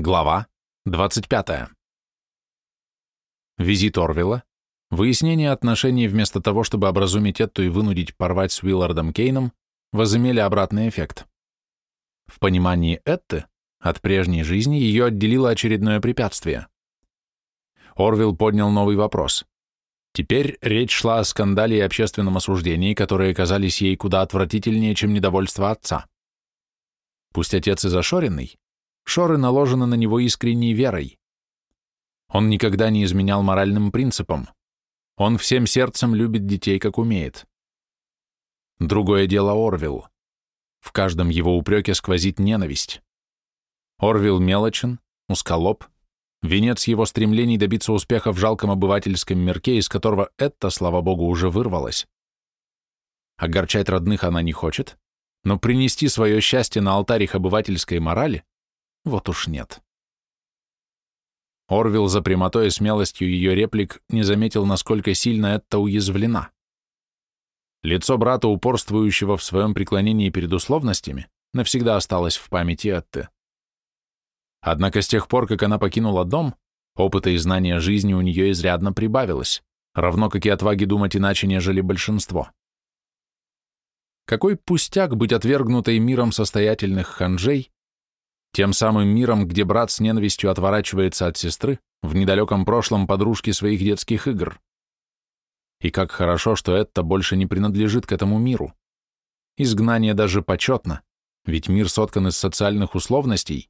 Глава 25. Визит Орвилла, выяснение отношений вместо того, чтобы образумить Этту и вынудить порвать с Уиллардом Кейном, возымели обратный эффект. В понимании Этты от прежней жизни ее отделило очередное препятствие. Орвилл поднял новый вопрос. Теперь речь шла о скандале и общественном осуждении, которые казались ей куда отвратительнее, чем недовольство отца. Пусть отец и зашоренный, шоры наложены на него искренней верой. Он никогда не изменял моральным принципам. Он всем сердцем любит детей, как умеет. Другое дело Орвилл. В каждом его упреке сквозит ненависть. Орвилл мелочен, узколоб, венец его стремлений добиться успеха в жалком обывательском мирке, из которого это, слава богу, уже вырвалось. Огорчать родных она не хочет, но принести свое счастье на алтарь их обывательской морали вот уж нет. Орвилл за прямотой и смелостью ее реплик не заметил, насколько сильно это уязвлена. Лицо брата, упорствующего в своем преклонении перед условностями, навсегда осталось в памяти Этты. Однако с тех пор, как она покинула дом, опыта и знания жизни у нее изрядно прибавилось, равно как и отваги думать иначе, нежели большинство. Какой пустяк быть отвергнутой миром состоятельных ханжей, тем самым миром, где брат с ненавистью отворачивается от сестры, в недалеком прошлом подружки своих детских игр. И как хорошо, что это больше не принадлежит к этому миру. Изгнание даже почетно, ведь мир соткан из социальных условностей,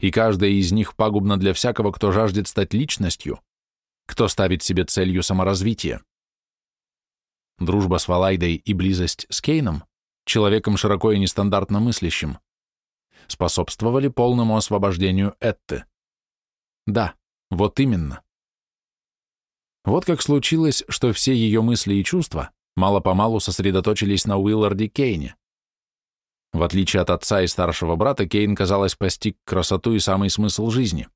и каждая из них пагубна для всякого, кто жаждет стать личностью, кто ставит себе целью саморазвития. Дружба с Валайдой и близость с Кейном, человеком широко и нестандартно мыслящим, способствовали полному освобождению Этты. Да, вот именно. Вот как случилось, что все ее мысли и чувства мало-помалу сосредоточились на Уилларде Кейне. В отличие от отца и старшего брата, Кейн, казалось, постиг красоту и самый смысл жизни.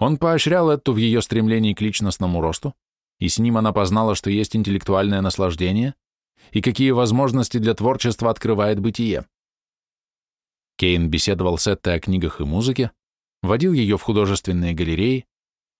Он поощрял Этту в ее стремлении к личностному росту, и с ним она познала, что есть интеллектуальное наслаждение и какие возможности для творчества открывает бытие. Кейн беседовал с Эттой о книгах и музыке, водил ее в художественные галереи,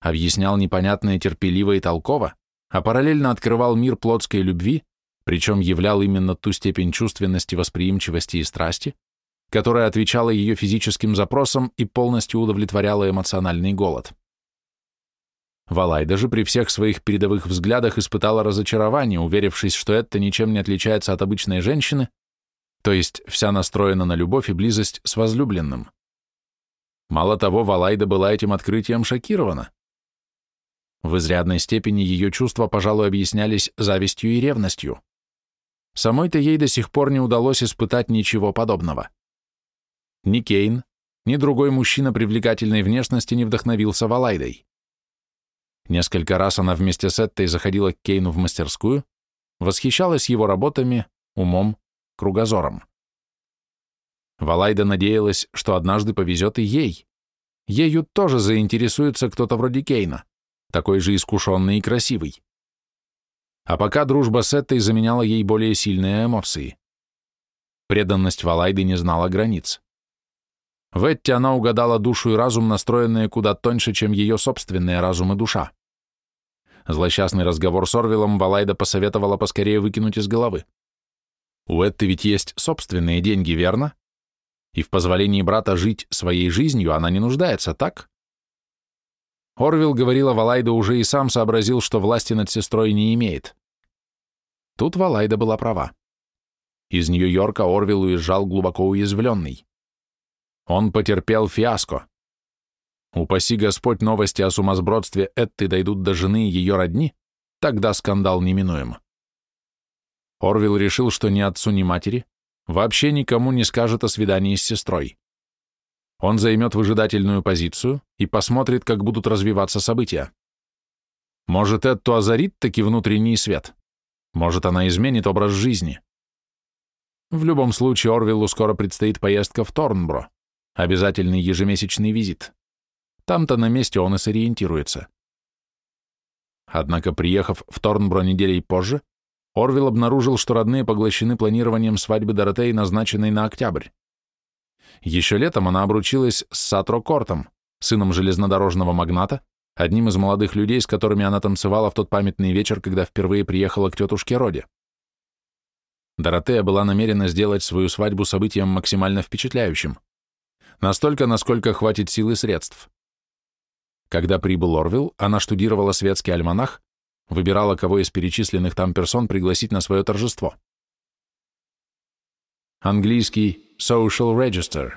объяснял непонятное терпеливо и толково, а параллельно открывал мир плотской любви, причем являл именно ту степень чувственности, восприимчивости и страсти, которая отвечала ее физическим запросам и полностью удовлетворяла эмоциональный голод. Валай даже при всех своих передовых взглядах испытала разочарование, уверившись, что это ничем не отличается от обычной женщины, то есть вся настроена на любовь и близость с возлюбленным. Мало того, Валайда была этим открытием шокирована. В изрядной степени ее чувства, пожалуй, объяснялись завистью и ревностью. Самой-то ей до сих пор не удалось испытать ничего подобного. Ни Кейн, ни другой мужчина привлекательной внешности не вдохновился Валайдой. Несколько раз она вместе с Эттой заходила к Кейну в мастерскую, восхищалась его работами, умом, кругозором. Валайда надеялась, что однажды повезет и ей. Ею тоже заинтересуется кто-то вроде Кейна, такой же искушенный и красивый. А пока дружба с этой заменяла ей более сильные эмоции. Преданность Валайды не знала границ. В Этте она угадала душу и разум, настроенные куда тоньше, чем ее собственные разум и душа. Злосчастный разговор с Орвилом Валайда посоветовала поскорее выкинуть из головы. У Этты ведь есть собственные деньги, верно? И в позволении брата жить своей жизнью она не нуждается, так? Орвилл говорил о Валайда уже и сам сообразил, что власти над сестрой не имеет. Тут Валайда была права. Из Нью-Йорка Орвилл уезжал глубоко уязвленный. Он потерпел фиаско. Упаси Господь, новости о сумасбродстве Этты дойдут до жены и ее родни, тогда скандал неминуем. Орвилл решил, что ни отцу, ни матери вообще никому не скажет о свидании с сестрой. Он займет выжидательную позицию и посмотрит, как будут развиваться события. Может, Этту озарит таки внутренний свет? Может, она изменит образ жизни? В любом случае, Орвиллу скоро предстоит поездка в Торнбро, обязательный ежемесячный визит. Там-то на месте он и сориентируется. Однако, приехав в Торнбро неделей позже, Орвилл обнаружил, что родные поглощены планированием свадьбы Доротеи, назначенной на октябрь. Еще летом она обручилась с Сатро Кортом, сыном железнодорожного магната, одним из молодых людей, с которыми она танцевала в тот памятный вечер, когда впервые приехала к тетушке Роде. Доротея была намерена сделать свою свадьбу событием максимально впечатляющим. Настолько, насколько хватит сил и средств. Когда прибыл Орвилл, она штудировала светский альманах, выбирала, кого из перечисленных там персон пригласить на свое торжество. Английский Social Register,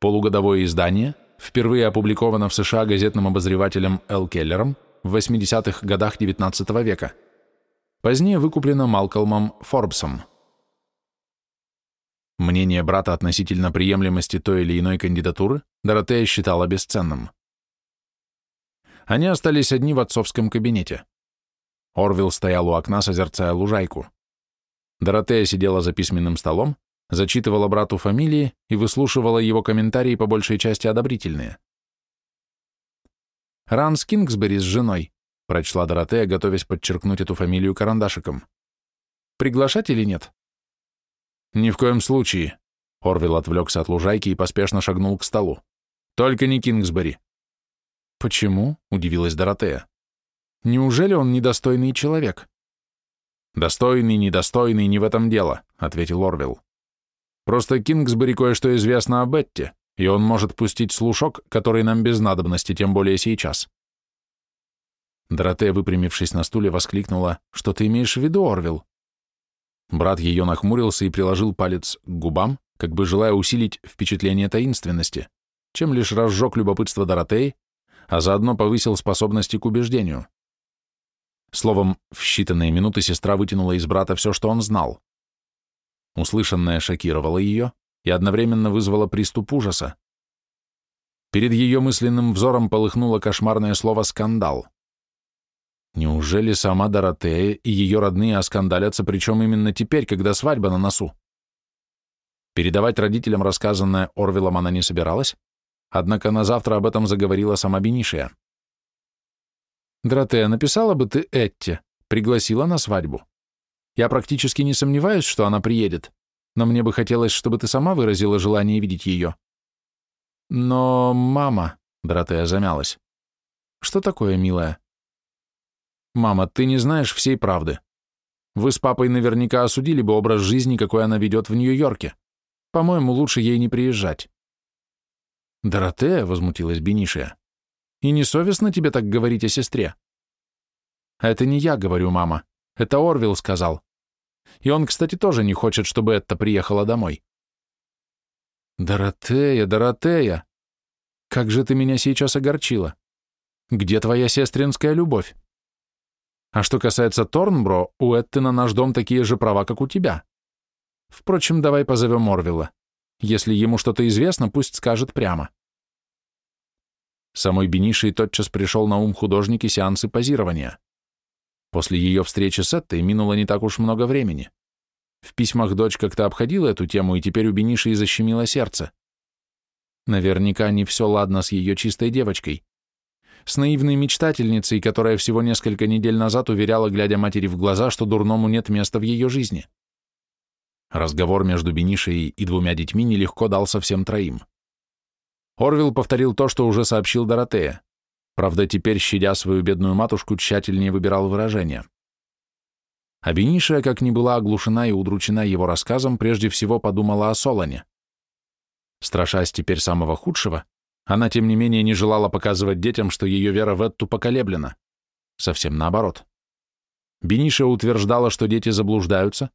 полугодовое издание, впервые опубликовано в США газетным обозревателем Эл Келлером в 80-х годах XIX века. Позднее выкуплено Малкольмом Форбсом. Мнение брата относительно приемлемости той или иной кандидатуры Доротея считала бесценным. Они остались одни в отцовском кабинете. Орвилл стоял у окна, созерцая лужайку. Доротея сидела за письменным столом, зачитывала брату фамилии и выслушивала его комментарии по большей части одобрительные. «Ранс Кингсбери с женой», — прочла Доротея, готовясь подчеркнуть эту фамилию карандашиком. «Приглашать или нет?» «Ни в коем случае», — Орвилл отвлекся от лужайки и поспешно шагнул к столу. «Только не Кингсбери». «Почему?» — удивилась Доротея. «Неужели он недостойный человек?» «Достойный, недостойный, не в этом дело», — ответил Орвилл. Просто Кингсбери кое-что известно о Бетте, и он может пустить слушок, который нам без надобности, тем более сейчас. Доротея, выпрямившись на стуле, воскликнула, «Что ты имеешь в виду, Орвилл?» Брат ее нахмурился и приложил палец к губам, как бы желая усилить впечатление таинственности, чем лишь разжег любопытство Доротеи, а заодно повысил способности к убеждению. Словом, в считанные минуты сестра вытянула из брата все, что он знал. Услышанное шокировало ее и одновременно вызвало приступ ужаса. Перед ее мысленным взором полыхнуло кошмарное слово «скандал». Неужели сама Доротея и ее родные оскандалятся, причем именно теперь, когда свадьба на носу? Передавать родителям рассказанное Орвилом она не собиралась, однако на завтра об этом заговорила сама Бенишия. «Доротея, написала бы ты Этте, пригласила на свадьбу?» Я практически не сомневаюсь, что она приедет, но мне бы хотелось, чтобы ты сама выразила желание видеть ее. Но, мама, Доротея замялась. Что такое, милая? Мама, ты не знаешь всей правды. Вы с папой наверняка осудили бы образ жизни, какой она ведет в Нью-Йорке. По-моему, лучше ей не приезжать. Доротея, возмутилась Бенишия. И не совестно тебе так говорить о сестре? Это не я говорю, мама. Это Орвилл сказал. И он, кстати, тоже не хочет, чтобы это приехала домой. Доротея, Доротея, как же ты меня сейчас огорчила. Где твоя сестринская любовь? А что касается Торнбро, у Этты на наш дом такие же права, как у тебя. Впрочем, давай позовем Орвилла. Если ему что-то известно, пусть скажет прямо. Самой Бенишей тотчас пришел на ум художники сеансы позирования. После ее встречи с Эттой минуло не так уж много времени. В письмах дочь как-то обходила эту тему, и теперь у Бениши защемило сердце. Наверняка не все ладно с ее чистой девочкой. С наивной мечтательницей, которая всего несколько недель назад уверяла, глядя матери в глаза, что дурному нет места в ее жизни. Разговор между Бенишей и двумя детьми нелегко дался всем троим. Орвилл повторил то, что уже сообщил Доротея. Правда, теперь, щадя свою бедную матушку, тщательнее выбирал выражения. А как ни была оглушена и удручена его рассказом, прежде всего подумала о Солоне. Страшась теперь самого худшего, она, тем не менее, не желала показывать детям, что ее вера в Этту поколеблена. Совсем наоборот. Бениша утверждала, что дети заблуждаются,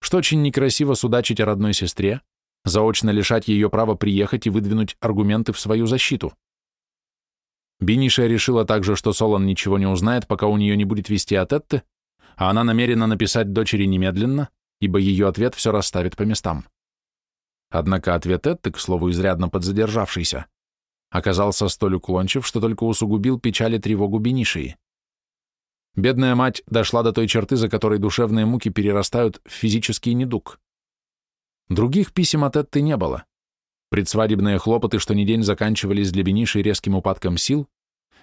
что очень некрасиво судачить о родной сестре, заочно лишать ее права приехать и выдвинуть аргументы в свою защиту. Бениша решила также, что Солон ничего не узнает, пока у нее не будет вести от Этты, а она намерена написать дочери немедленно, ибо ее ответ все расставит по местам. Однако ответ Этты, к слову, изрядно подзадержавшийся, оказался столь уклончив, что только усугубил печаль и тревогу Бенишии. Бедная мать дошла до той черты, за которой душевные муки перерастают в физический недуг. Других писем от Этты не было. Предсвадебные хлопоты, что ни день заканчивались для Бениши резким упадком сил,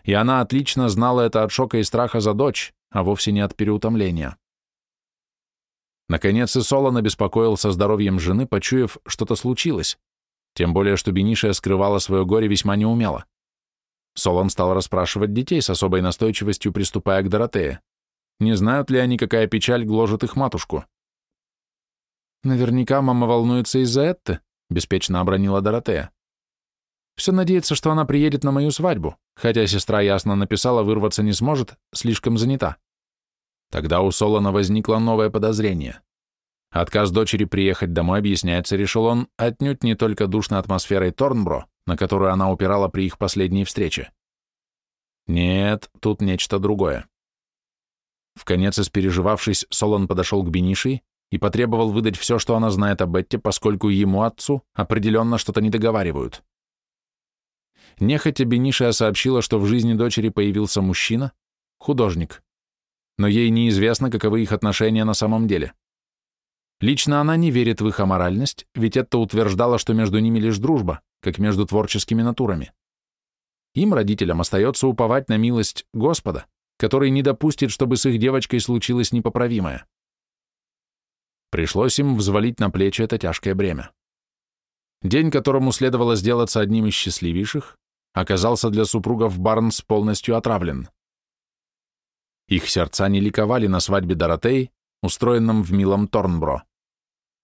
и она отлично знала это от шока и страха за дочь, а вовсе не от переутомления. Наконец и Солон обеспокоился здоровьем жены, почуяв, что-то случилось, тем более, что Бенишия скрывала свое горе весьма неумело. Солон стал расспрашивать детей с особой настойчивостью, приступая к Доротее. Не знают ли они, какая печаль гложет их матушку? «Наверняка мама волнуется из-за Этты», — беспечно обронила Доротея. «Все надеется, что она приедет на мою свадьбу, хотя сестра ясно написала, вырваться не сможет, слишком занята». Тогда у Солона возникло новое подозрение. Отказ дочери приехать домой объясняется, решил он, отнюдь не только душной атмосферой Торнбро, на которую она упирала при их последней встрече. Нет, тут нечто другое. В конец испереживавшись, Солон подошел к Бениши и потребовал выдать все, что она знает о Бетте, поскольку ему, отцу, определенно что-то не договаривают. Нехотя Бенишия сообщила, что в жизни дочери появился мужчина, художник, но ей неизвестно, каковы их отношения на самом деле. Лично она не верит в их аморальность, ведь это утверждало, что между ними лишь дружба, как между творческими натурами. Им, родителям, остается уповать на милость Господа, который не допустит, чтобы с их девочкой случилось непоправимое. Пришлось им взвалить на плечи это тяжкое бремя. День, которому следовало сделаться одним из счастливейших, оказался для супругов Барнс полностью отравлен. Их сердца не ликовали на свадьбе Доротей, устроенном в милом Торнбро,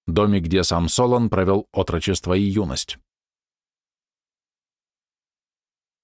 доме, где сам Солон провел отрочество и юность.